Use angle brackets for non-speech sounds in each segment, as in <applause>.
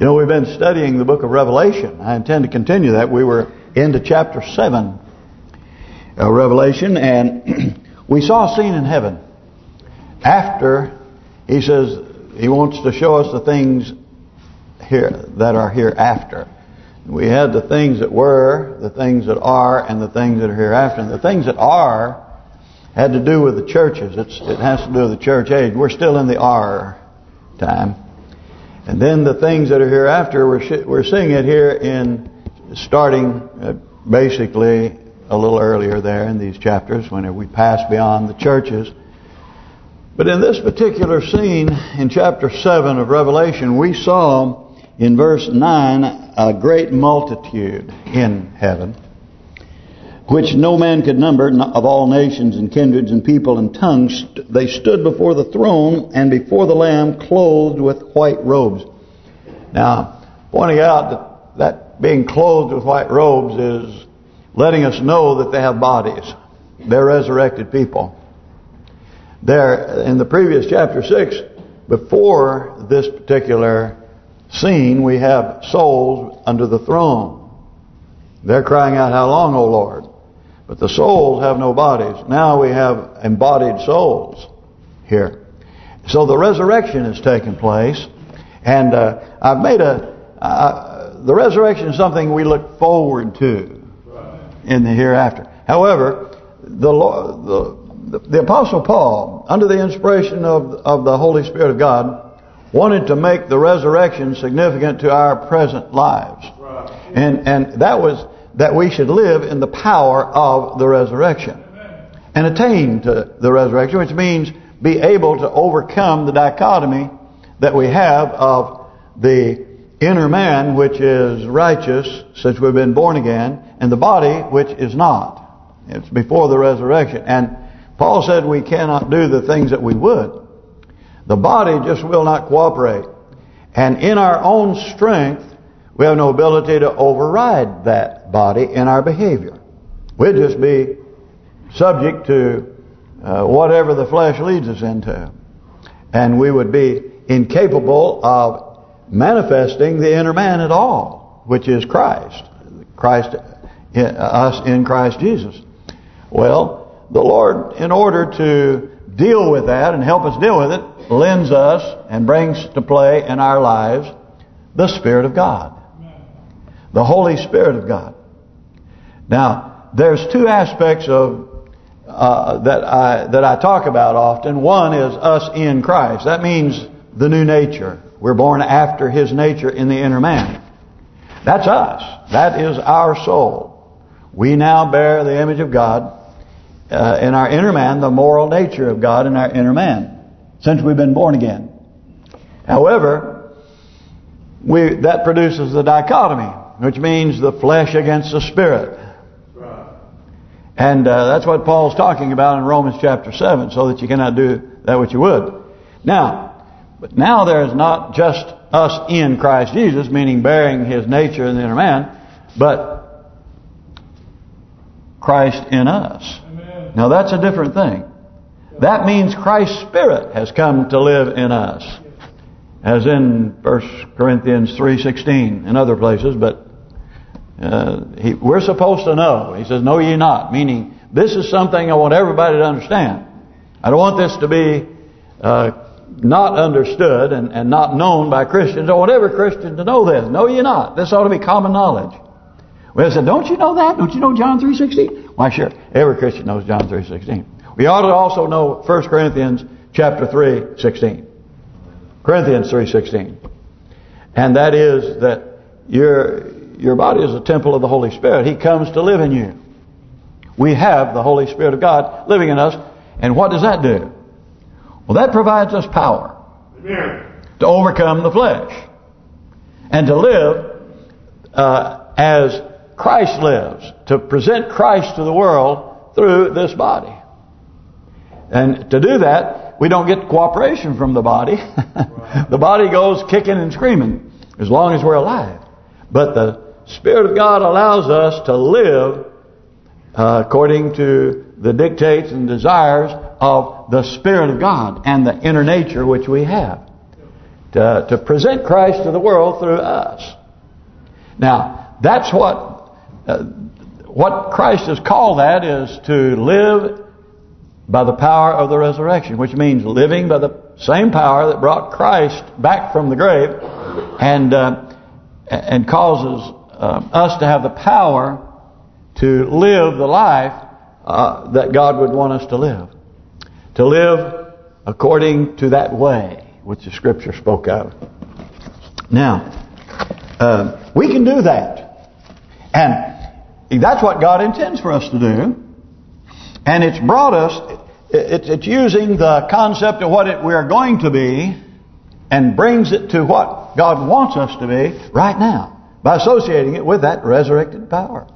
You know, we've been studying the book of Revelation. I intend to continue that. We were into chapter 7 of Revelation, and <clears throat> we saw a scene in heaven. After, he says, he wants to show us the things here that are hereafter. We had the things that were, the things that are, and the things that are hereafter. And the things that are had to do with the churches. It's, it has to do with the church age. We're still in the R time. And then the things that are hereafter, we're we're seeing it here in starting uh, basically a little earlier there in these chapters when we pass beyond the churches. But in this particular scene in chapter 7 of Revelation, we saw in verse 9 a great multitude in heaven which no man could number, of all nations and kindreds and people and tongues, they stood before the throne and before the Lamb clothed with white robes. Now, pointing out that, that being clothed with white robes is letting us know that they have bodies. They're resurrected people. There, in the previous chapter 6, before this particular scene, we have souls under the throne. They're crying out, how long, O Lord? But the souls have no bodies. Now we have embodied souls here. So the resurrection has taken place. And uh, I've made a... Uh, the resurrection is something we look forward to in the hereafter. However, the, the the Apostle Paul, under the inspiration of of the Holy Spirit of God, wanted to make the resurrection significant to our present lives, and and that was that we should live in the power of the resurrection and attain to the resurrection, which means be able to overcome the dichotomy that we have of the inner man, which is righteous, since we've been born again, and the body, which is not. It's before the resurrection. And Paul said we cannot do the things that we would. The body just will not cooperate. And in our own strength, we have no ability to override that body in our behavior. We'd just be subject to uh, whatever the flesh leads us into. And we would be incapable of manifesting the inner man at all, which is Christ. Christ, uh, us in Christ Jesus. Well, the Lord, in order to deal with that and help us deal with it, lends us and brings to play in our lives the Spirit of God the Holy Spirit of God. Now, there's two aspects of uh, that I that I talk about often. One is us in Christ. That means the new nature. We're born after His nature in the inner man. That's us. That is our soul. We now bear the image of God uh, in our inner man, the moral nature of God in our inner man, since we've been born again. However, we that produces the dichotomy which means the flesh against the spirit. And uh, that's what Paul's talking about in Romans chapter 7, so that you cannot do that which you would. Now, but now there is not just us in Christ Jesus, meaning bearing His nature in the inner man, but Christ in us. Amen. Now that's a different thing. That means Christ's Spirit has come to live in us. As in 1 Corinthians 3.16 and other places, but uh, he, we're supposed to know. He says, know ye not. Meaning, this is something I want everybody to understand. I don't want this to be uh, not understood and, and not known by Christians. I want every Christian to know this. Know ye not. This ought to be common knowledge. Well, I said, don't you know that? Don't you know John 3.16? Why, sure. Every Christian knows John 3.16. We ought to also know 1 Corinthians chapter 3.16. Corinthians 3.16. And that is that you're your body is a temple of the Holy Spirit. He comes to live in you. We have the Holy Spirit of God living in us. And what does that do? Well, that provides us power to overcome the flesh and to live uh, as Christ lives, to present Christ to the world through this body. And to do that, we don't get cooperation from the body. <laughs> the body goes kicking and screaming as long as we're alive. But the Spirit of God allows us to live uh, according to the dictates and desires of the Spirit of God and the inner nature which we have. to, to present Christ to the world through us. Now, that's what uh, what Christ has called that is to live by the power of the resurrection, which means living by the same power that brought Christ back from the grave and uh, and causes uh, us to have the power to live the life uh, that God would want us to live. To live according to that way which the Scripture spoke of. Now, uh, we can do that. And that's what God intends for us to do. And it's brought us, it's, it's using the concept of what it, we are going to be and brings it to what God wants us to be right now by associating it with that resurrected power.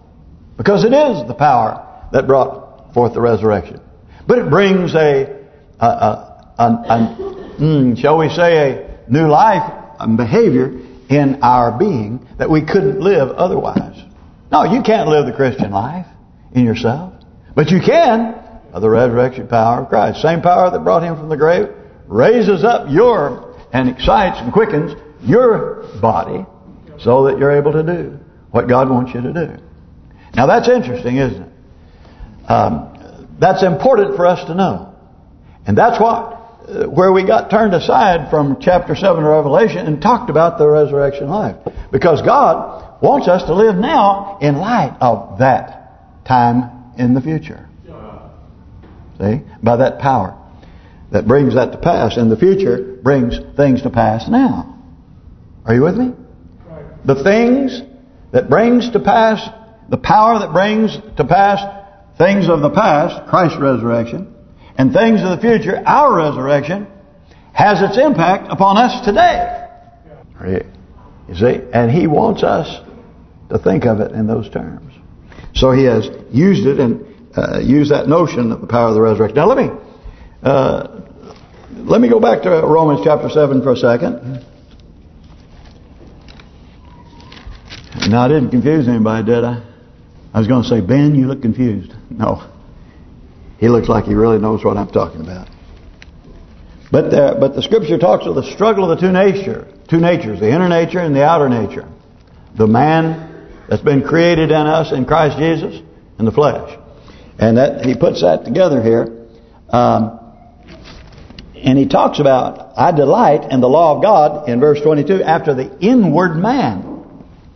Because it is the power that brought forth the resurrection. But it brings a, a, a, a mm, shall we say, a new life and behavior in our being that we couldn't live otherwise. No, you can't live the Christian life in yourself. But you can of the resurrection power of Christ. Same power that brought him from the grave raises up your and excites and quickens your body so that you're able to do what God wants you to do. Now that's interesting, isn't it? Um, that's important for us to know. And that's what uh, where we got turned aside from chapter 7 of Revelation and talked about the resurrection life. Because God wants us to live now in light of that time in the future. See? By that power that brings that to pass. And the future brings things to pass now. Are you with me? The things that brings to pass, the power that brings to pass things of the past, Christ's resurrection, and things of the future, our resurrection, has its impact upon us today. You see? And He wants us to think of it in those terms. So He has used it and uh, used that notion of the power of the resurrection. Now let me uh, let me go back to Romans chapter 7 for a second. Now I didn't confuse anybody, did I? I was going to say, Ben, you look confused. No. He looks like he really knows what I'm talking about. But the, but the Scripture talks of the struggle of the two nature, two natures, the inner nature and the outer nature. The man that's been created in us in Christ Jesus and the flesh. And that he puts that together here. Um, and he talks about, I delight in the law of God in verse 22 after the inward man.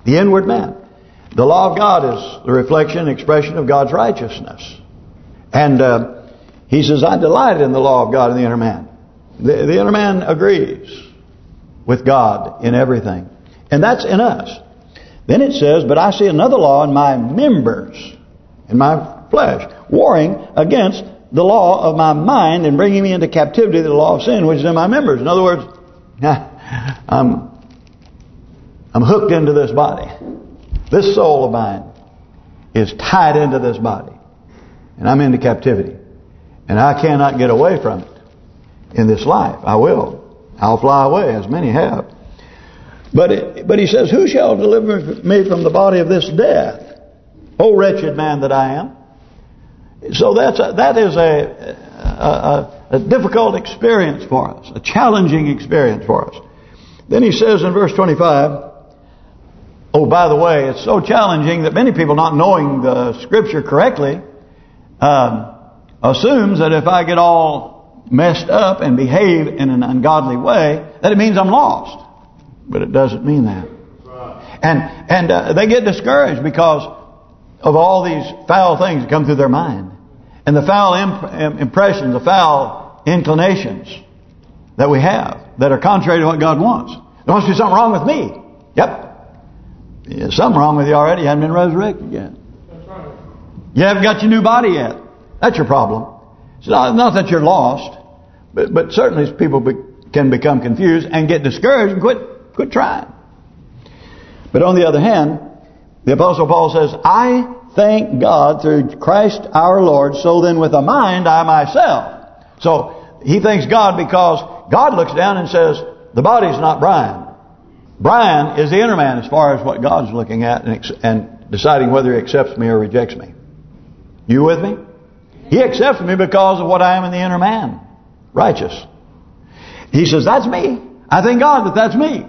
The inward man. The law of God is the reflection and expression of God's righteousness. And uh, he says, I delight in the law of God in the inner man. The, the inner man agrees with God in everything. And that's in us. Then it says, but I see another law in my members, in my flesh, warring against the law of my mind and bringing me into captivity to the law of sin, which is in my members. In other words, <laughs> I'm I'm hooked into this body. This soul of mine is tied into this body and I'm into captivity. And I cannot get away from it in this life. I will. I'll fly away, as many have. But it, but he says, Who shall deliver me from the body of this death? O wretched man that I am. So that's a, that is a, a, a difficult experience for us, a challenging experience for us. Then he says in verse 25, Oh, by the way, it's so challenging that many people not knowing the Scripture correctly um, assumes that if I get all messed up and behave in an ungodly way, that it means I'm lost. But it doesn't mean that. And and uh, they get discouraged because of all these foul things that come through their mind. And the foul imp impressions, the foul inclinations that we have that are contrary to what God wants. There must be something wrong with me. Yep. Yeah, something wrong with you already. You haven't been resurrected yet. You haven't got your new body yet. That's your problem. It's not, not that you're lost, but but certainly people be, can become confused and get discouraged and quit quit trying. But on the other hand, the Apostle Paul says, I thank God through Christ our Lord, so then with a mind I myself. So he thanks God because God looks down and says, the body's not Brian. Brian is the inner man as far as what God's looking at and, and deciding whether he accepts me or rejects me. You with me? He accepts me because of what I am in the inner man. Righteous. He says, that's me. I thank God that that's me.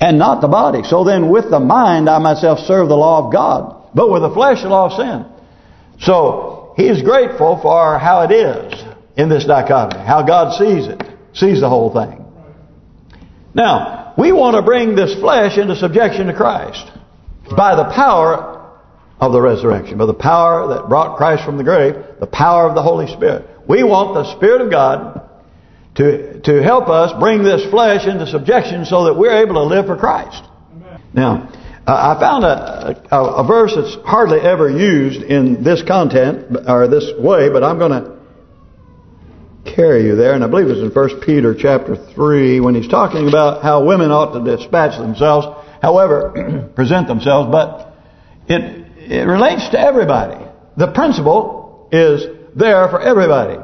And not the body. So then with the mind I myself serve the law of God. But with the flesh the law of sin. So he's grateful for how it is in this dichotomy. How God sees it. Sees the whole thing. Now, we want to bring this flesh into subjection to Christ. By the power of the resurrection, by the power that brought Christ from the grave, the power of the Holy Spirit. We want the Spirit of God to to help us bring this flesh into subjection so that we're able to live for Christ. Amen. Now, uh, I found a, a, a verse that's hardly ever used in this content or this way, but I'm going to carry you there, and I believe it's in First Peter chapter 3 when he's talking about how women ought to dispatch themselves, however, <clears throat> present themselves, but it it relates to everybody. The principle is there for everybody.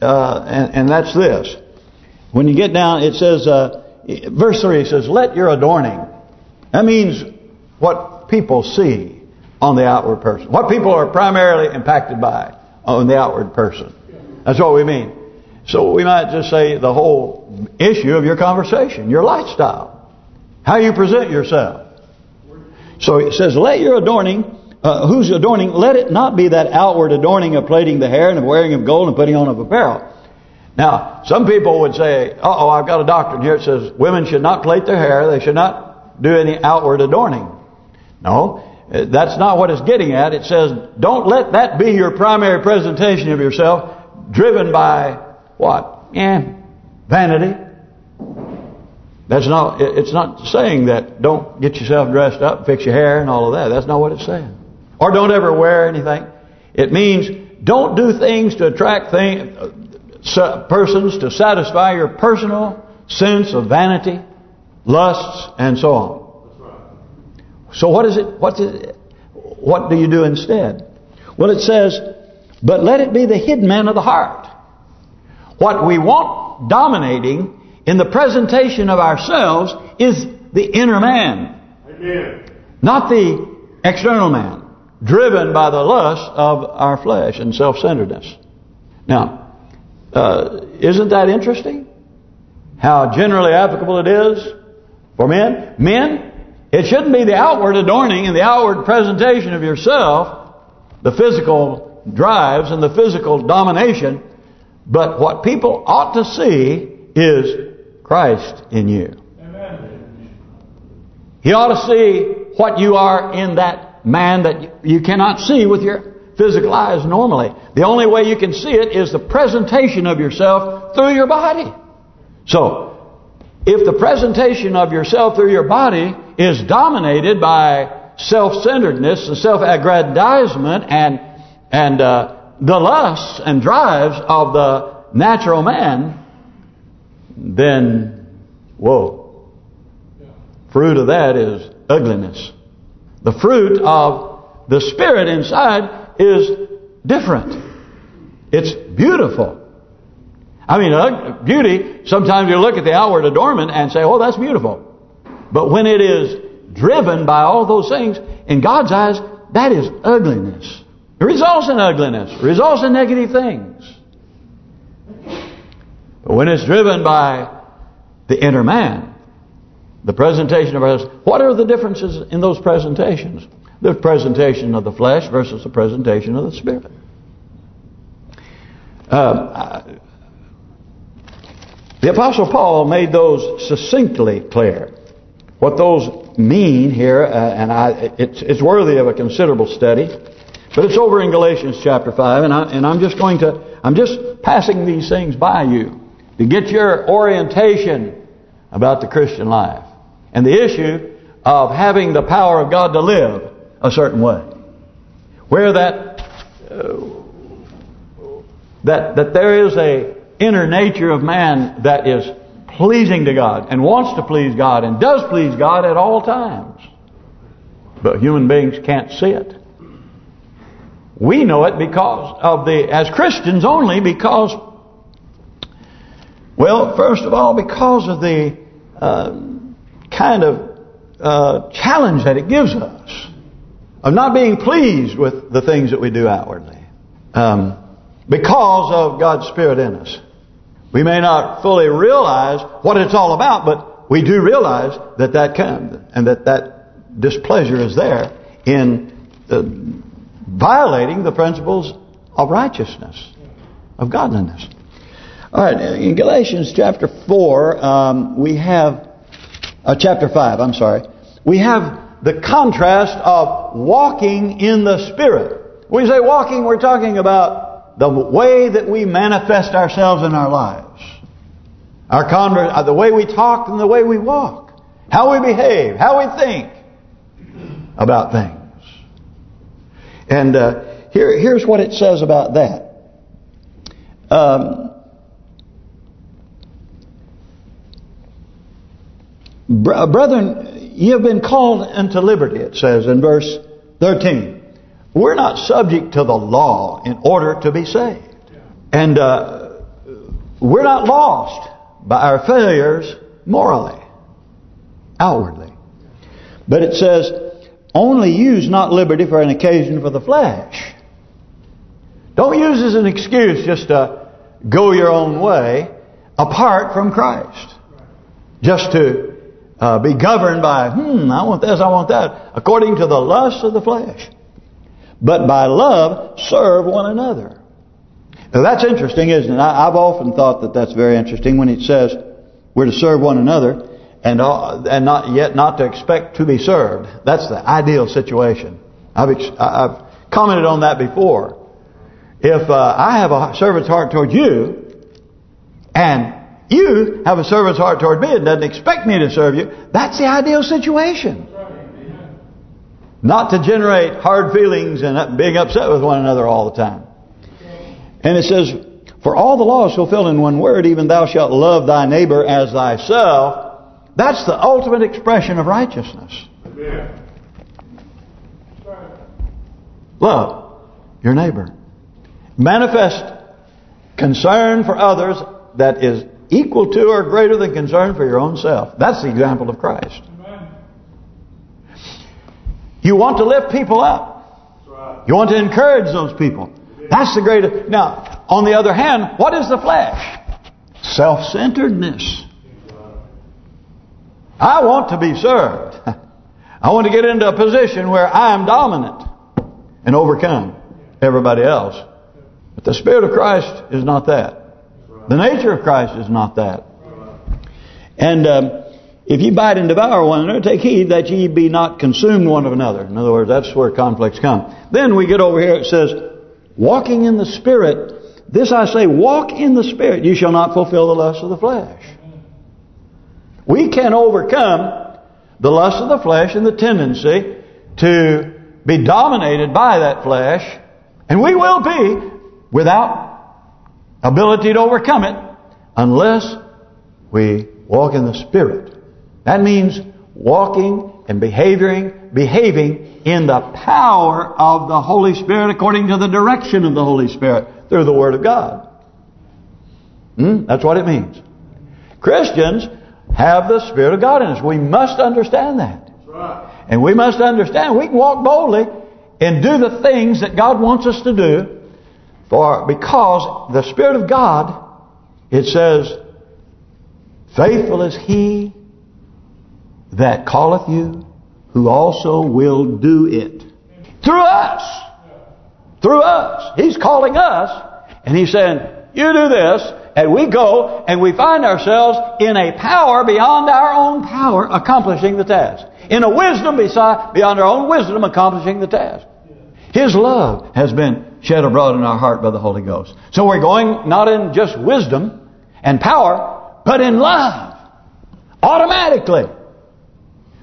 Uh, and, and, that's this. When you get down, it says, uh, verse 3 says, let your adorning. That means what people see on the outward person. What people are primarily impacted by on the outward person. That's what we mean. So we might just say the whole issue of your conversation, your lifestyle. How you present yourself. So it says, let your adorning uh, whose adorning, let it not be that outward adorning of plaiting the hair and of wearing of gold and putting on of apparel. Now, some people would say, uh-oh, I've got a doctrine here that says women should not plait their hair, they should not do any outward adorning. No, uh, that's not what it's getting at. It says, don't let that be your primary presentation of yourself, driven by what? Yeah, vanity. That's not. It's not saying that don't get yourself dressed up, fix your hair, and all of that. That's not what it's saying. Or don't ever wear anything. It means don't do things to attract thing, uh, persons to satisfy your personal sense of vanity, lusts, and so on. So what is it? What's it? What do you do instead? Well, it says, but let it be the hidden man of the heart. What we want dominating in the presentation of ourselves is the inner man. Amen. Not the external man driven by the lust of our flesh and self-centeredness. Now, uh, isn't that interesting? How generally applicable it is for men? Men, it shouldn't be the outward adorning and the outward presentation of yourself, the physical drives and the physical domination, but what people ought to see is Christ in you. Amen. He ought to see what you are in that man that you cannot see with your physical eyes normally. The only way you can see it is the presentation of yourself through your body. So, if the presentation of yourself through your body is dominated by self-centeredness and self-aggrandizement and and uh, the lusts and drives of the natural man, then, whoa, fruit of that is ugliness. The fruit of the Spirit inside is different. It's beautiful. I mean, beauty, sometimes you look at the outward adornment and say, oh, that's beautiful. But when it is driven by all those things, in God's eyes, that is ugliness. Results in ugliness. Results in negative things. But when it's driven by the inner man, the presentation of us. What are the differences in those presentations? The presentation of the flesh versus the presentation of the spirit. Um, the Apostle Paul made those succinctly clear. What those mean here, uh, and I, it's, it's worthy of a considerable study. But it's over in Galatians chapter 5, and, I, and I'm just going to, I'm just passing these things by you to get your orientation about the Christian life and the issue of having the power of God to live a certain way. Where that uh, that that there is a inner nature of man that is pleasing to God and wants to please God and does please God at all times. But human beings can't see it. We know it because of the, as Christians only because, well, first of all, because of the uh, kind of uh, challenge that it gives us of not being pleased with the things that we do outwardly um, because of God's Spirit in us. We may not fully realize what it's all about, but we do realize that that comes and that that displeasure is there in uh, violating the principles of righteousness, of godliness. All right, in Galatians chapter 4, um, we have, uh, chapter 5, I'm sorry, we have the contrast of walking in the Spirit. When we say walking, we're talking about the way that we manifest ourselves in our lives. Our converse, uh, the way we talk and the way we walk. How we behave, how we think about things. And uh, here, here's what it says about that. Um, Brethren, you have been called into liberty, it says in verse 13. We're not subject to the law in order to be saved. And uh, we're not lost by our failures morally, outwardly. But it says, only use not liberty for an occasion for the flesh. Don't use it as an excuse just to go your own way apart from Christ. Just to uh, be governed by, hmm, I want this, I want that, according to the lust of the flesh. But by love, serve one another. Now that's interesting, isn't it? I, have often thought that that's very interesting when it says we're to serve one another and and not yet not to expect to be served. That's the ideal situation. I've I've commented on that before. If uh, I have a servant's heart toward you, and you have a servant's heart toward me and doesn't expect me to serve you. That's the ideal situation. Not to generate hard feelings and being upset with one another all the time. And it says, For all the law is fulfilled in one word, even thou shalt love thy neighbor as thyself. That's the ultimate expression of righteousness. Love your neighbor. Manifest concern for others that is equal to or greater than concern for your own self. That's the example of Christ. You want to lift people up. You want to encourage those people. That's the greatest. Now, on the other hand, what is the flesh? Self-centeredness. I want to be served. <laughs> I want to get into a position where I am dominant and overcome everybody else. But the Spirit of Christ is not that. The nature of Christ is not that. And um, if ye bite and devour one another, take heed that ye be not consumed one of another. In other words, that's where conflicts come. Then we get over here, it says, walking in the Spirit. This I say, walk in the Spirit. You shall not fulfill the lust of the flesh. We can overcome the lust of the flesh and the tendency to be dominated by that flesh. And we will be without ability to overcome it unless we walk in the Spirit. That means walking and behaving, behaving in the power of the Holy Spirit according to the direction of the Holy Spirit through the Word of God. Hmm? That's what it means. Christians have the Spirit of God in us. We must understand that. Right. And we must understand we can walk boldly and do the things that God wants us to do for because the Spirit of God, it says, Faithful is He that calleth you, who also will do it. Through us. Through us. He's calling us, and He's saying, you do this, and we go, and we find ourselves in a power beyond our own power accomplishing the task. In a wisdom beside beyond our own wisdom accomplishing the task. His love has been shed abroad in our heart by the Holy Ghost. So we're going not in just wisdom and power, but in love. Automatically.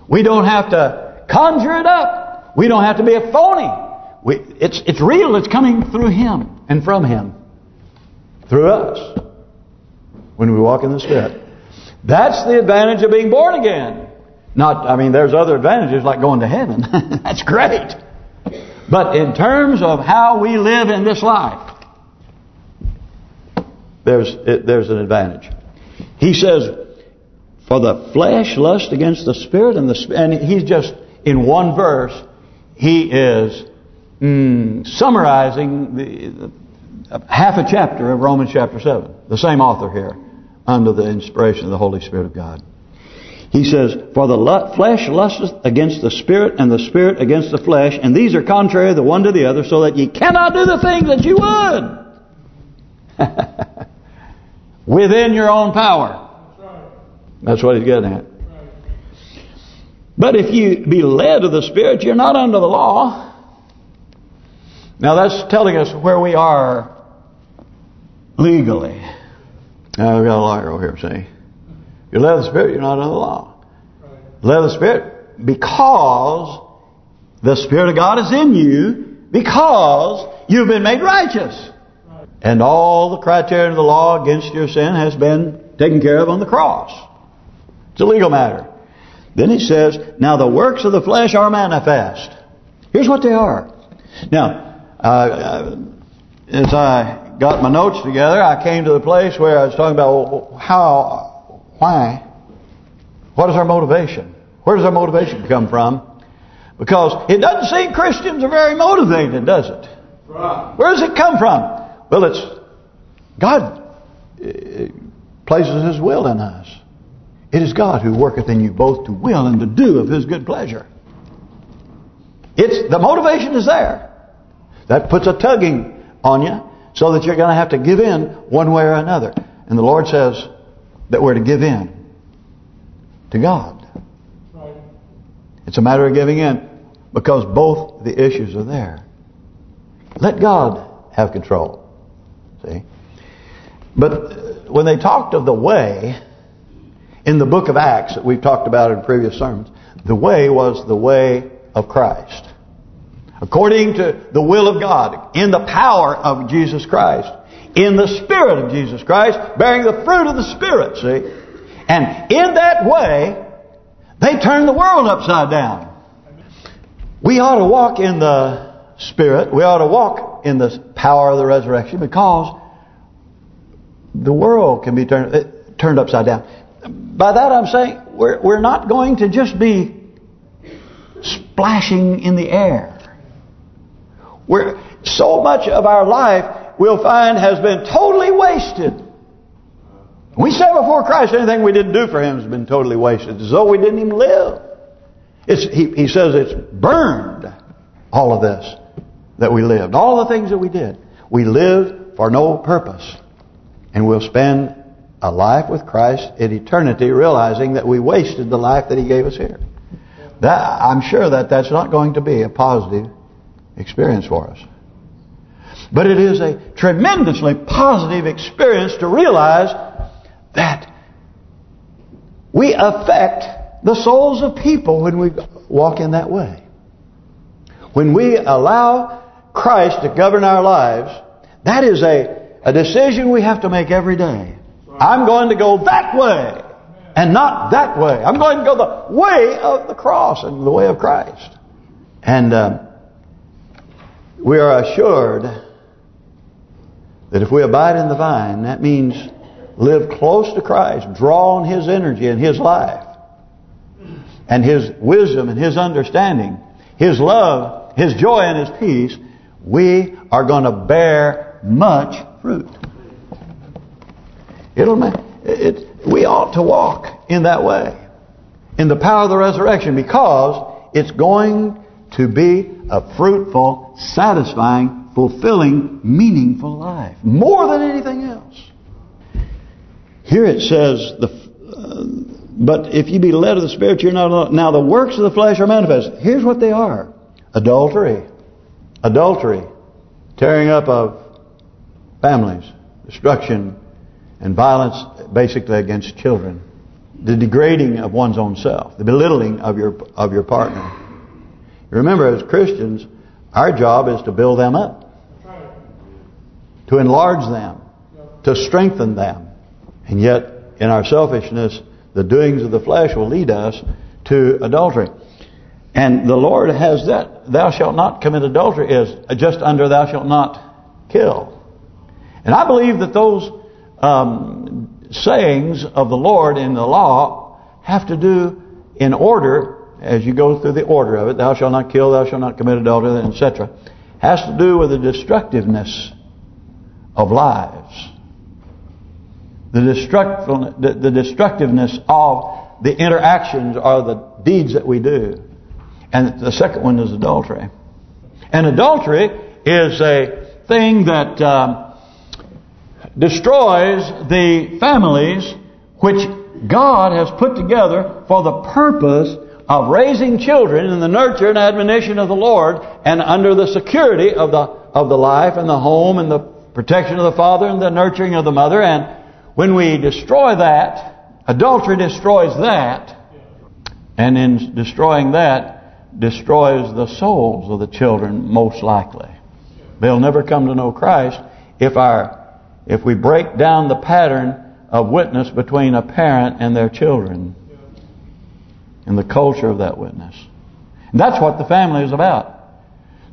We don't have to conjure it up. We don't have to be a phony. We, it's it's real. It's coming through Him and from Him. Through us. When we walk in the Spirit. That's the advantage of being born again. Not, I mean, there's other advantages like going to heaven. <laughs> That's great. But in terms of how we live in this life, there's there's an advantage. He says, for the flesh lust against the spirit, and the and he's just in one verse, he is mm, summarizing the half a chapter of Romans chapter 7. The same author here, under the inspiration of the Holy Spirit of God. He says, For the flesh lusteth against the spirit, and the spirit against the flesh, and these are contrary the one to the other, so that ye cannot do the things that you would. <laughs> Within your own power. That's what he's getting at. But if you be led of the Spirit, you're not under the law. Now that's telling us where we are legally. Now we've got a lawyer over here, see. You're led of the Spirit, you're not under the law. Led of the Spirit because the Spirit of God is in you because you've been made righteous. And all the criteria of the law against your sin has been taken care of on the cross. It's a legal matter. Then he says, Now the works of the flesh are manifest. Here's what they are. Now, uh, uh as I got my notes together, I came to the place where I was talking about how, why, what is our motivation? Where does our motivation come from? Because it doesn't seem Christians are very motivated, does it? Where does it come from? Well, it's God uh, places His will in us. It is God who worketh in you both to will and to do of His good pleasure. It's the motivation is there. That puts a tugging on you so that you're going to have to give in one way or another. And the Lord says that we're to give in to God. It's a matter of giving in because both the issues are there. Let God have control. See? But when they talked of the way, in the book of Acts that we've talked about in previous sermons, the way was the way of Christ. According to the will of God, in the power of Jesus Christ, in the Spirit of Jesus Christ, bearing the fruit of the Spirit, see? And in that way, they turn the world upside down. We ought to walk in the Spirit. We ought to walk in the power of the resurrection because the world can be turned uh, turned upside down. By that I'm saying we're we're not going to just be splashing in the air. We're so much of our life we'll find has been totally wasted. We say before Christ anything we didn't do for Him has been totally wasted, as though we didn't even live. He, he says it's burned, all of this that we lived, all the things that we did. We lived for no purpose. And we'll spend a life with Christ in eternity realizing that we wasted the life that He gave us here. That I'm sure that that's not going to be a positive experience for us. But it is a tremendously positive experience to realize that we affect the souls of people when we walk in that way. When we allow Christ to govern our lives, that is a a decision we have to make every day. I'm going to go that way and not that way. I'm going to go the way of the cross and the way of Christ. And uh, we are assured that if we abide in the vine, that means live close to Christ, draw on His energy and His life, and His wisdom and His understanding, His love, His joy and His peace, we are going to bear much fruit. It'll it, we ought to walk in that way, in the power of the resurrection, because it's going to be a fruitful, satisfying, fulfilling, meaningful life, more than anything else. Here it says, the uh, but if you be led of the Spirit, you're not. alone. Now the works of the flesh are manifest. Here's what they are: adultery, adultery, tearing up of families, destruction, and violence basically against children. The degrading of one's own self, the belittling of your of your partner. Remember, as Christians, our job is to build them up, to enlarge them, to strengthen them. And yet, in our selfishness, the doings of the flesh will lead us to adultery. And the Lord has that, thou shalt not commit adultery, is just under thou shalt not kill. And I believe that those um, sayings of the Lord in the law have to do in order, as you go through the order of it, thou shalt not kill, thou shalt not commit adultery, etc., has to do with the destructiveness of lives. The, the, the destructiveness of the interactions or the deeds that we do. And the second one is adultery. And adultery is a thing that um, destroys the families which God has put together for the purpose of raising children in the nurture and admonition of the Lord and under the security of the of the life and the home and the protection of the father and the nurturing of the mother. And when we destroy that, adultery destroys that. And in destroying that, destroys the souls of the children most likely. They'll never come to know Christ if our if we break down the pattern of witness between a parent and their children and the culture of that witness. And that's what the family is about.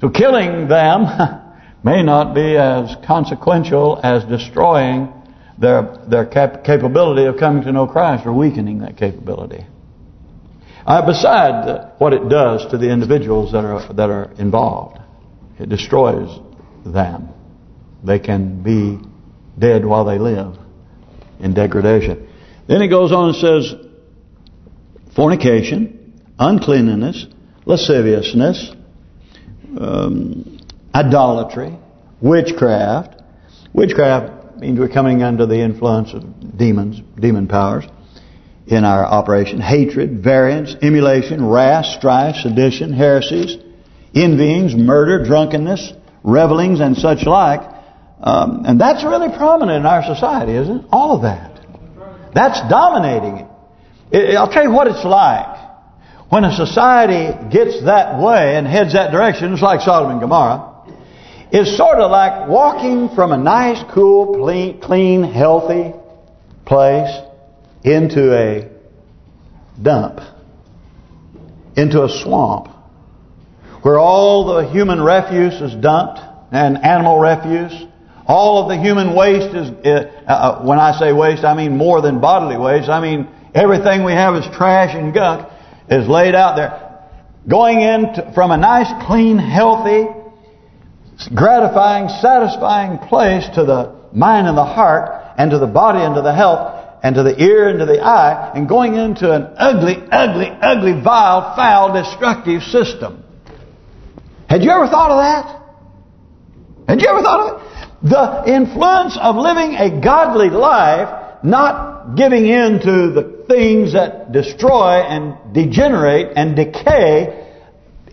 So killing them <laughs> may not be as consequential as destroying their their cap capability of coming to know Christ or weakening that capability. Uh, beside what it does to the individuals that are that are involved, it destroys them. They can be dead while they live in degradation. Then he goes on and says, fornication, uncleanness, lasciviousness, um, idolatry, witchcraft. Witchcraft means we're coming under the influence of demons, demon powers in our operation. Hatred, variance, emulation, wrath, strife, sedition, heresies, envyings, murder, drunkenness, revelings, and such like. Um, and that's really prominent in our society, isn't it? All of that. That's dominating it. I'll tell you what it's like. When a society gets that way and heads that direction, it's like Sodom and Gomorrah. It's sort of like walking from a nice, cool, clean, clean healthy place into a dump, into a swamp, where all the human refuse is dumped and animal refuse. All of the human waste is, uh, uh, when I say waste, I mean more than bodily waste. I mean everything we have is trash and gunk is laid out there. Going in from a nice, clean, healthy, gratifying, satisfying place to the mind and the heart and to the body and to the health and to the ear and to the eye and going into an ugly, ugly, ugly, vile, foul, destructive system. Had you ever thought of that? Had you ever thought of it? The influence of living a godly life, not giving in to the things that destroy and degenerate and decay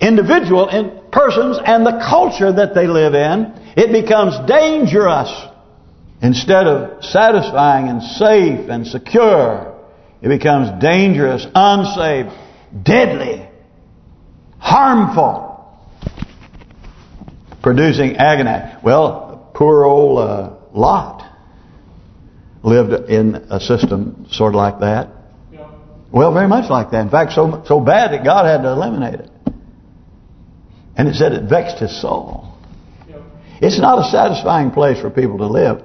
individual in persons and the culture that they live in, it becomes dangerous. Instead of satisfying and safe and secure, it becomes dangerous, unsafe, deadly, harmful producing agony. Well, poor old uh, Lot lived in a system sort of like that. Yeah. Well, very much like that. In fact, so so bad that God had to eliminate it. And it said it vexed his soul. Yeah. It's not a satisfying place for people to live.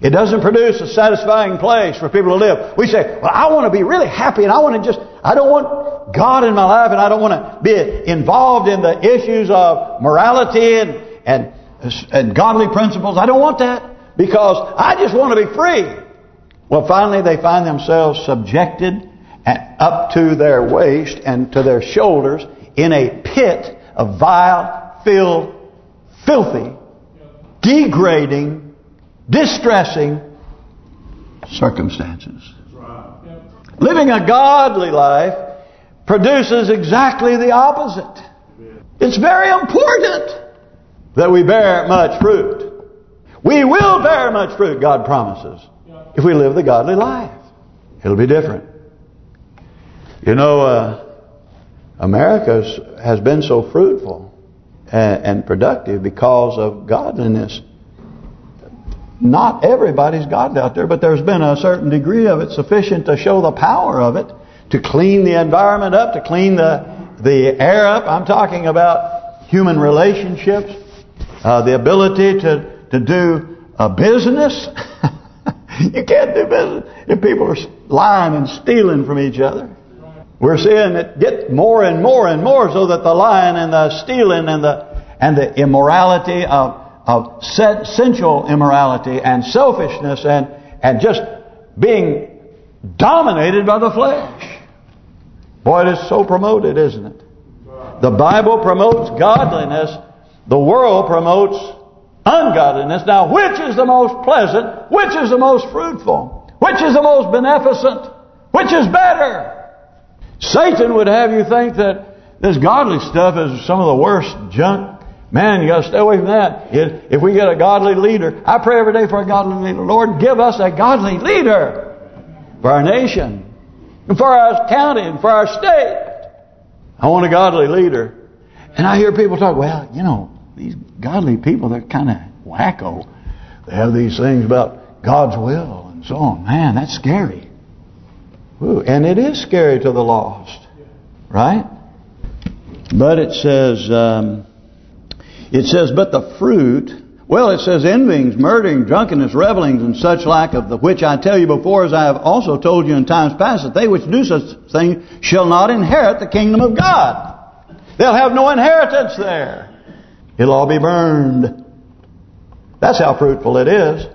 It doesn't produce a satisfying place for people to live. We say, well, I want to be really happy and I want to just, I don't want God in my life and I don't want to be involved in the issues of morality and and, and godly principles. I don't want that because I just want to be free. Well, finally they find themselves subjected up to their waist and to their shoulders in a pit of vile, filled, filthy, degrading, distressing circumstances. Living a godly life produces exactly the opposite. It's very important that we bear much fruit. We will bear much fruit, God promises, if we live the godly life. It'll be different. You know, uh, America has been so fruitful and, and productive because of godliness. Not everybody's godly out there, but there's been a certain degree of it sufficient to show the power of it, to clean the environment up, to clean the the air up. I'm talking about human relationships uh, the ability to to do a business. <laughs> you can't do business if people are lying and stealing from each other. We're seeing it get more and more and more so that the lying and the stealing and the and the immorality of of sensual immorality and selfishness and and just being dominated by the flesh. Boy, it is so promoted, isn't it? The Bible promotes godliness. The world promotes ungodliness. Now, which is the most pleasant? Which is the most fruitful? Which is the most beneficent? Which is better? Satan would have you think that this godly stuff is some of the worst junk. Man, you got to stay away from that. If we get a godly leader, I pray every day for a godly leader. Lord, give us a godly leader for our nation, and for our county, and for our state. I want a godly leader. And I hear people talk, well, you know, these godly people, they're kind of wacko. They have these things about God's will and so on. Man, that's scary. Ooh, and it is scary to the lost. Right? But it says, um, it says, but the fruit, well, it says envyings, murdering, drunkenness, revelings, and such like of the which I tell you before, as I have also told you in times past, that they which do such things shall not inherit the kingdom of God. They'll have no inheritance there. It'll all be burned. That's how fruitful it is.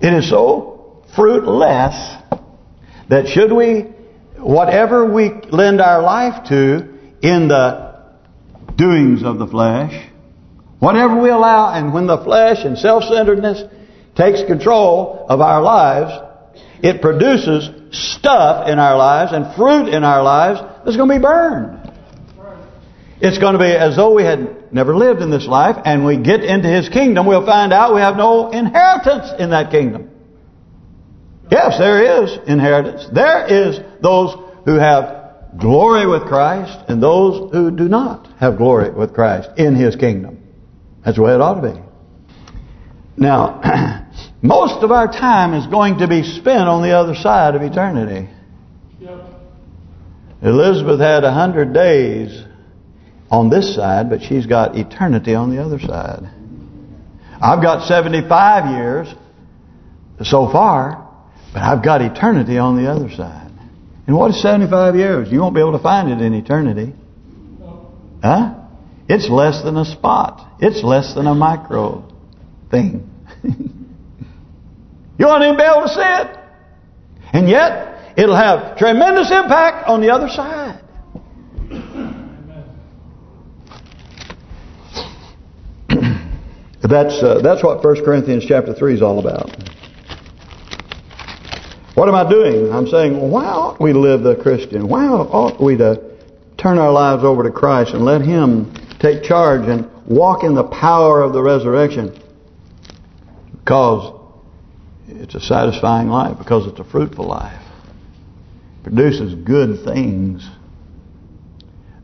It is so fruitless that should we, whatever we lend our life to, in the doings of the flesh. Whatever we allow, and when the flesh and self-centeredness takes control of our lives, it produces stuff in our lives and fruit in our lives that's going to be burned. It's going to be as though we had never lived in this life, and we get into His kingdom, we'll find out we have no inheritance in that kingdom. Yes, there is inheritance. There is those who have glory with Christ and those who do not have glory with Christ in His kingdom. That's the way it ought to be. Now, <clears throat> most of our time is going to be spent on the other side of eternity. Yep. Elizabeth had a hundred days on this side, but she's got eternity on the other side. I've got 75 years so far, but I've got eternity on the other side. And what is 75 years? You won't be able to find it in eternity. Huh? It's less than a spot. It's less than a micro thing. <laughs> you won't even be able to see it. And yet, it'll have tremendous impact on the other side. That's uh, that's what 1 Corinthians chapter 3 is all about. What am I doing? I'm saying, why ought we live the Christian? Why ought we to turn our lives over to Christ and let Him take charge and walk in the power of the resurrection? Because it's a satisfying life, because it's a fruitful life. It produces good things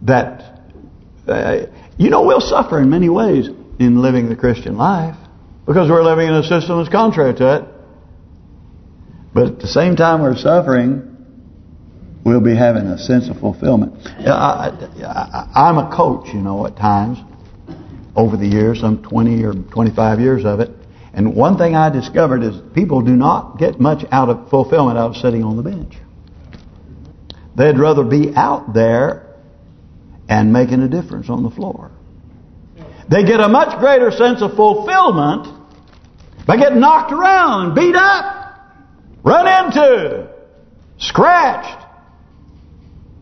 that, uh, you know, we'll suffer in many ways in living the Christian life because we're living in a system that's contrary to it. But at the same time we're suffering, we'll be having a sense of fulfillment. I, am a coach, you know, at times, over the years, some 20 or 25 years of it. And one thing I discovered is people do not get much out of fulfillment out of sitting on the bench. They'd rather be out there and making a difference on the floor. They get a much greater sense of fulfillment by getting knocked around, beat up, run into, scratched,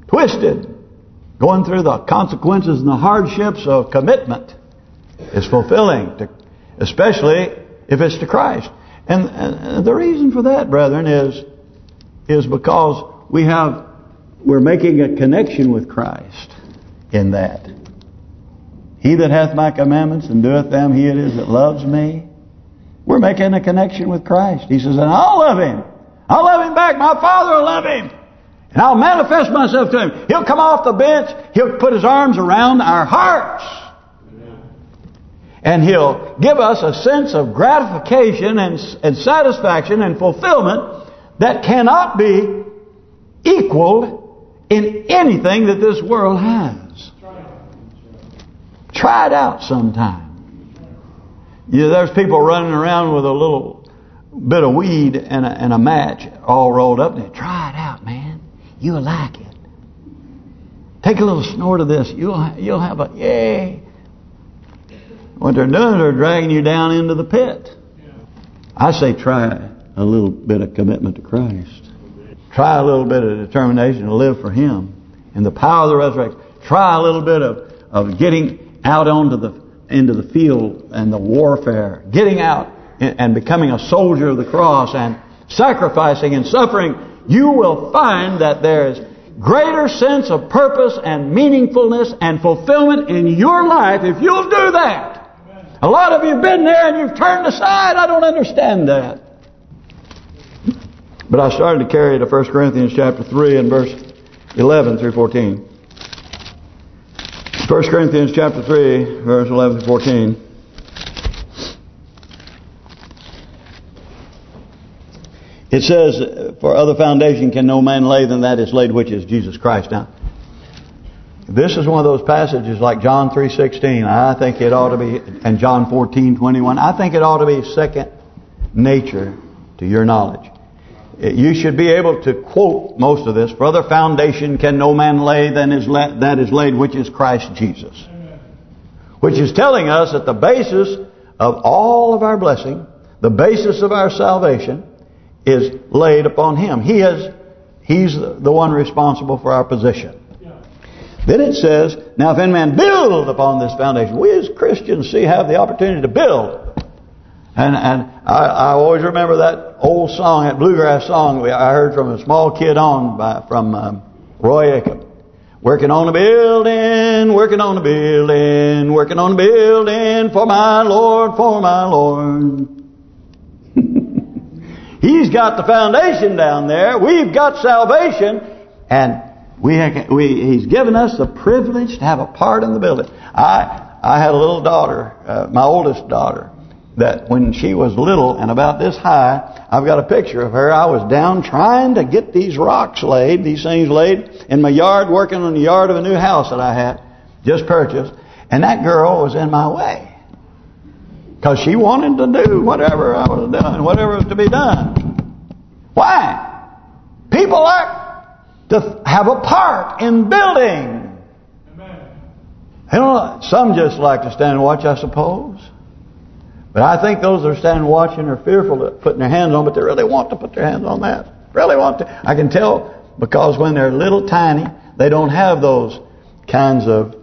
twisted, going through the consequences and the hardships of commitment is fulfilling, to, especially if it's to Christ. And, and the reason for that, brethren, is is because we have we're making a connection with Christ in that. He that hath my commandments and doeth them, he it is that loves me. We're making a connection with Christ. He says, and I'll love him. I'll love him back. My Father will love him. And I'll manifest myself to him. He'll come off the bench. He'll put his arms around our hearts. And he'll give us a sense of gratification and, and satisfaction and fulfillment that cannot be equaled in anything that this world has. Try it out sometime. Yeah, there's people running around with a little bit of weed and a, and a match all rolled up. And try it out, man. You'll like it. Take a little snort of this. You'll you'll have a yay. what they're doing, they're dragging you down into the pit. I say try a little bit of commitment to Christ. Try a little bit of determination to live for Him. And the power of the resurrection. Try a little bit of, of getting out onto the into the field and the warfare. Getting out and becoming a soldier of the cross and sacrificing and suffering. You will find that there is greater sense of purpose and meaningfulness and fulfillment in your life if you'll do that. A lot of you have been there and you've turned aside. I don't understand that. But I started to carry to 1 Corinthians chapter 3 and verse 11 through 14. 1 Corinthians chapter 3, verse 11 to 14. It says, for other foundation can no man lay than that is laid, which is Jesus Christ. Now, this is one of those passages like John 3.16. I think it ought to be, and John 14.21. I think it ought to be second nature to your knowledge. You should be able to quote most of this. For other foundation can no man lay than is that is laid, which is Christ Jesus. Which is telling us that the basis of all of our blessing, the basis of our salvation, is laid upon Him. He is, He's the one responsible for our position. Then it says, now if any man build upon this foundation, we as Christians see have the opportunity to build. And and I, I always remember that old song, that bluegrass song I heard from a small kid on by from um, Roy Acuff. Working on a building, working on a building, working on a building for my Lord, for my Lord. <laughs> He's got the foundation down there. We've got salvation. And we, we He's given us the privilege to have a part in the building. I I had a little daughter, uh, my oldest daughter, that when she was little and about this high, I've got a picture of her. I was down trying to get these rocks laid, these things laid, in my yard, working on the yard of a new house that I had just purchased. And that girl was in my way. Because she wanted to do whatever I was doing, whatever was to be done. Why? People like to have a part in building. You know, some just like to stand and watch, I suppose. But I think those that are standing watching are fearful of putting their hands on, but they really want to put their hands on that. Really want to. I can tell because when they're little tiny, they don't have those kinds of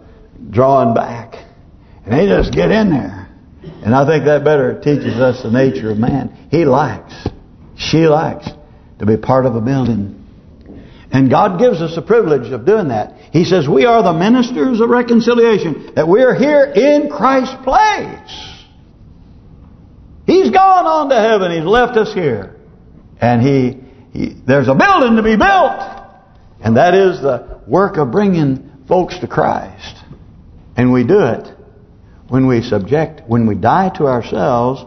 drawing back. And they just get in there. And I think that better teaches us the nature of man. He likes, she likes to be part of a building. And God gives us the privilege of doing that. He says we are the ministers of reconciliation. That we are here in Christ's place. He's gone on to heaven. He's left us here. And he, he there's a building to be built. And that is the work of bringing folks to Christ. And we do it when we subject, when we die to ourselves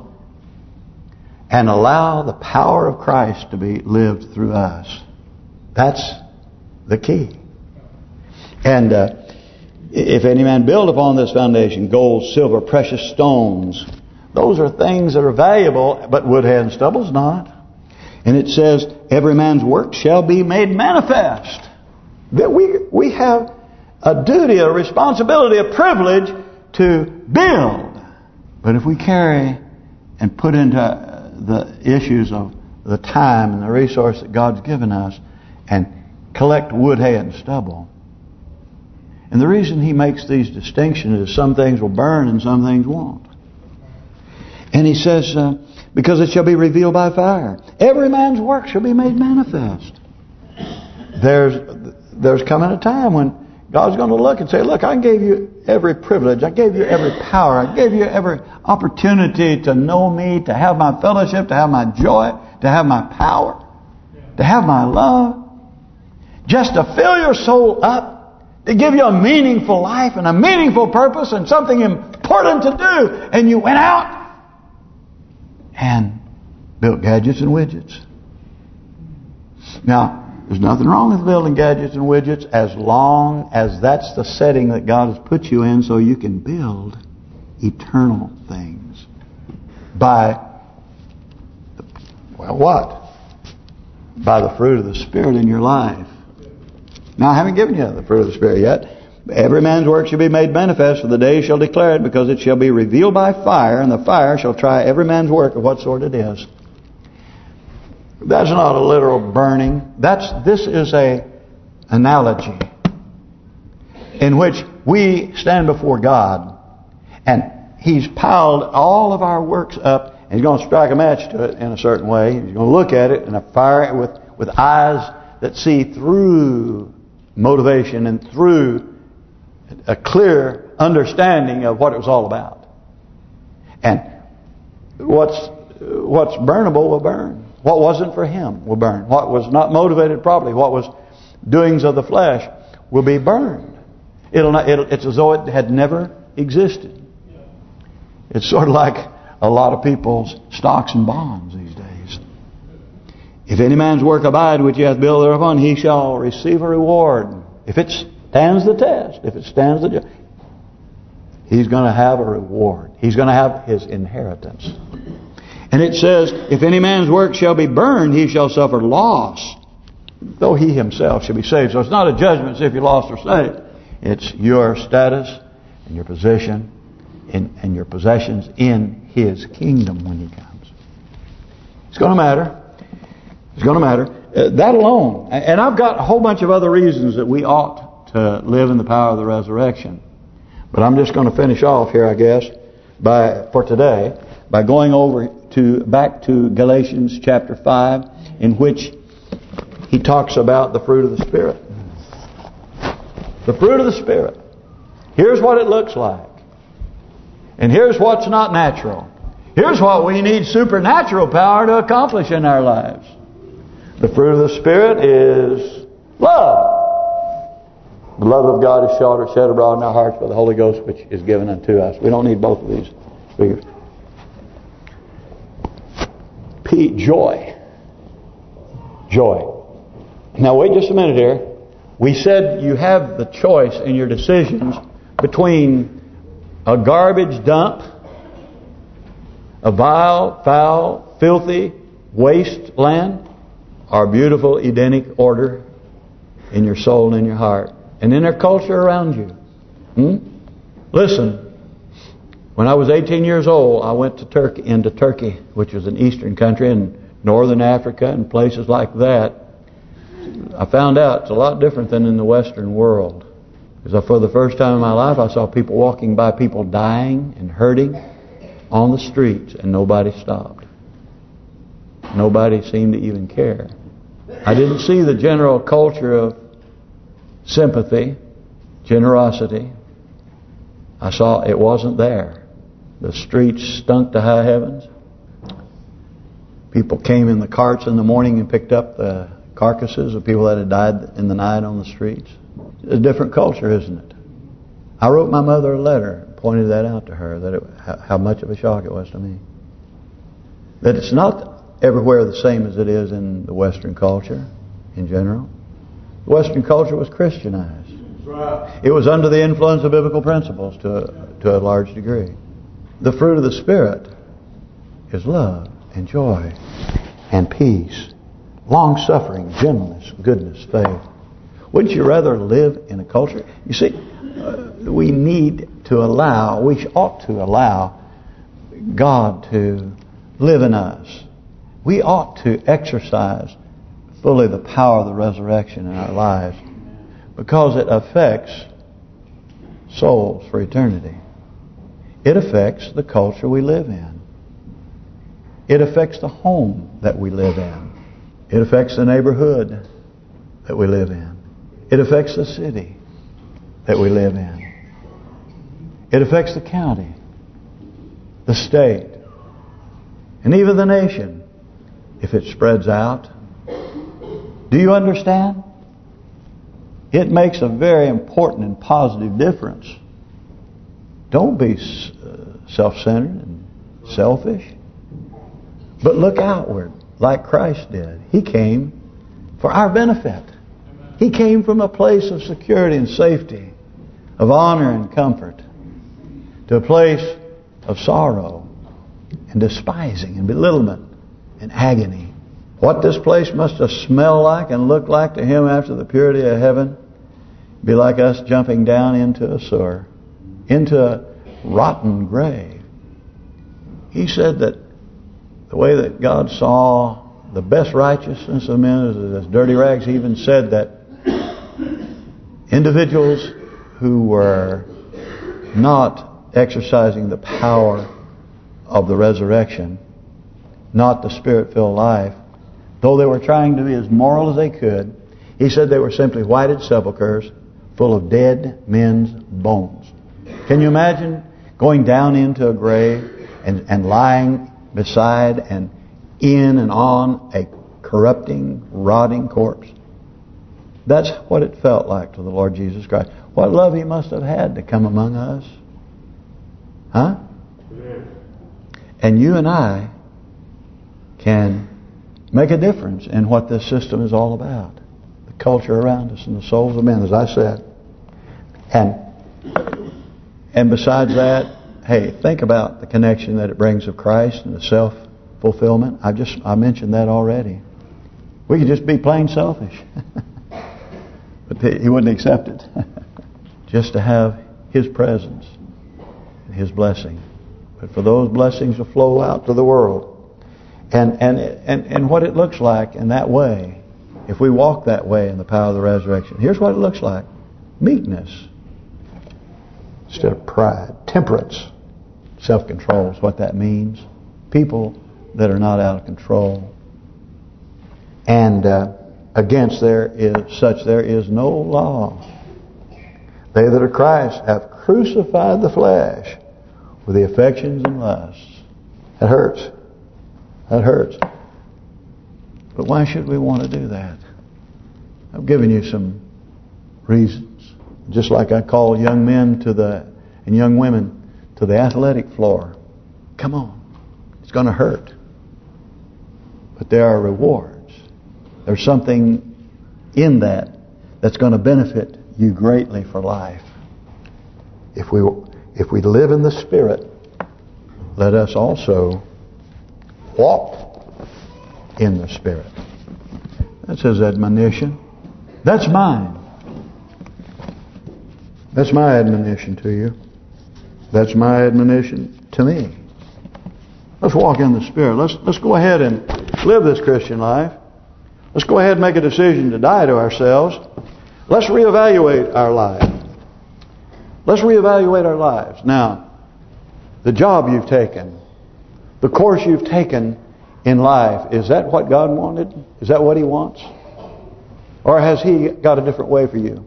and allow the power of Christ to be lived through us. That's the key. And uh, if any man build upon this foundation, gold, silver, precious stones, those are things that are valuable, but wood, hay, and stubble's not. And it says, every man's work shall be made manifest. That we we have a duty, a responsibility, a privilege to build. But if we carry and put into uh, the issues of the time and the resource that God's given us and collect wood, hay, and stubble. And the reason he makes these distinctions is some things will burn and some things won't. And he says, uh, because it shall be revealed by fire. Every man's work shall be made manifest. There's there's coming a time when God's going to look and say, look, I gave you every privilege. I gave you every power. I gave you every opportunity to know me, to have my fellowship, to have my joy, to have my power, to have my love. Just to fill your soul up, to give you a meaningful life and a meaningful purpose and something important to do. And you went out and built gadgets and widgets. Now, there's nothing wrong with building gadgets and widgets as long as that's the setting that God has put you in so you can build eternal things. By, well, what? By the fruit of the Spirit in your life. Now, I haven't given you the fruit of the Spirit yet, Every man's work shall be made manifest, for the day shall declare it, because it shall be revealed by fire, and the fire shall try every man's work of what sort it is. That's not a literal burning. That's This is a analogy in which we stand before God, and He's piled all of our works up, and He's going to strike a match to it in a certain way. He's going to look at it and fire it with, with eyes that see through motivation and through a clear understanding of what it was all about. And what's what's burnable will burn. What wasn't for him will burn. What was not motivated properly, what was doings of the flesh, will be burned. It'll not. It'll, it's as though it had never existed. It's sort of like a lot of people's stocks and bonds these days. If any man's work abide which he hath built thereupon, he shall receive a reward. If it stands the test, if it stands the test, he's going to have a reward. He's going to have his inheritance. And it says, if any man's work shall be burned, he shall suffer loss, though he himself shall be saved. So it's not a judgment if you're lost or saved. It's your status and your position and your possessions in his kingdom when he comes. It's going to matter. It's going to matter. Uh, that alone. And I've got a whole bunch of other reasons that we ought to live in the power of the resurrection. But I'm just going to finish off here, I guess, by for today by going over to back to Galatians chapter 5 in which he talks about the fruit of the Spirit. The fruit of the Spirit. Here's what it looks like. And here's what's not natural. Here's what we need supernatural power to accomplish in our lives. The fruit of the Spirit is love. The love of God is or shed abroad in our hearts by the Holy Ghost which is given unto us. We don't need both of these figures. P, joy. Joy. Now wait just a minute here. We said you have the choice in your decisions between a garbage dump, a vile, foul, filthy wasteland, or beautiful Edenic order in your soul and in your heart, and in their culture around you. Hmm? Listen, when I was 18 years old, I went to Turkey into Turkey, which was an eastern country in northern Africa and places like that. I found out it's a lot different than in the Western world. Because for the first time in my life, I saw people walking by, people dying and hurting on the streets, and nobody stopped. Nobody seemed to even care. I didn't see the general culture of sympathy, generosity. I saw it wasn't there. The streets stunk to high heavens. People came in the carts in the morning and picked up the carcasses of people that had died in the night on the streets. It's a different culture, isn't it? I wrote my mother a letter, and pointed that out to her, that it, how much of a shock it was to me. That it's not everywhere the same as it is in the Western culture in general. Western culture was Christianized. Right. It was under the influence of biblical principles to a, to a large degree. The fruit of the Spirit is love and joy and peace long-suffering, gentleness, goodness, faith. Wouldn't you rather live in a culture? You see, uh, we need to allow, we ought to allow God to live in us. We ought to exercise fully the power of the resurrection in our lives because it affects souls for eternity. It affects the culture we live in. It affects the home that we live in. It affects the neighborhood that we live in. It affects the city that we live in. It affects the county, the state, and even the nation if it spreads out. Do you understand? It makes a very important and positive difference. Don't be uh, self-centered and selfish. But look outward like Christ did. He came for our benefit. He came from a place of security and safety, of honor and comfort, to a place of sorrow and despising and belittlement and agony. What this place must have smelled like and looked like to him after the purity of heaven Be like us jumping down into a sewer, into a rotten grave. He said that the way that God saw the best righteousness of men is as dirty rags. He even said that individuals who were not exercising the power of the resurrection, not the spirit-filled life, though they were trying to be as moral as they could, he said they were simply whited sepulchres full of dead men's bones. Can you imagine going down into a grave and, and lying beside and in and on a corrupting, rotting corpse? That's what it felt like to the Lord Jesus Christ. What love He must have had to come among us. Huh? And you and I can make a difference in what this system is all about. The culture around us and the souls of men, as I said. And and besides that, hey, think about the connection that it brings of Christ and the self-fulfillment. I just I mentioned that already. We could just be plain selfish. <laughs> but he wouldn't accept it. <laughs> just to have his presence his blessing. But for those blessings to flow out to the world. And and and and what it looks like in that way, if we walk that way in the power of the resurrection, here's what it looks like. Meekness. Instead of pride. Temperance. Self-control is what that means. People that are not out of control. And uh, against there is such there is no law. They that are Christ have crucified the flesh with the affections and lusts. That hurts. That hurts. But why should we want to do that? I've given you some reasons. Just like I call young men to the and young women to the athletic floor. Come on. It's going to hurt. But there are rewards. There's something in that that's going to benefit you greatly for life. If we if we live in the Spirit, let us also walk in the Spirit. That's his admonition. That's mine. That's my admonition to you. That's my admonition to me. Let's walk in the Spirit. Let's let's go ahead and live this Christian life. Let's go ahead and make a decision to die to ourselves. Let's reevaluate our life. Let's reevaluate our lives. Now, the job you've taken, the course you've taken in life, is that what God wanted? Is that what He wants? Or has He got a different way for you?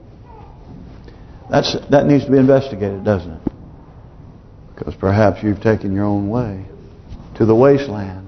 That's That needs to be investigated, doesn't it? Because perhaps you've taken your own way to the wasteland.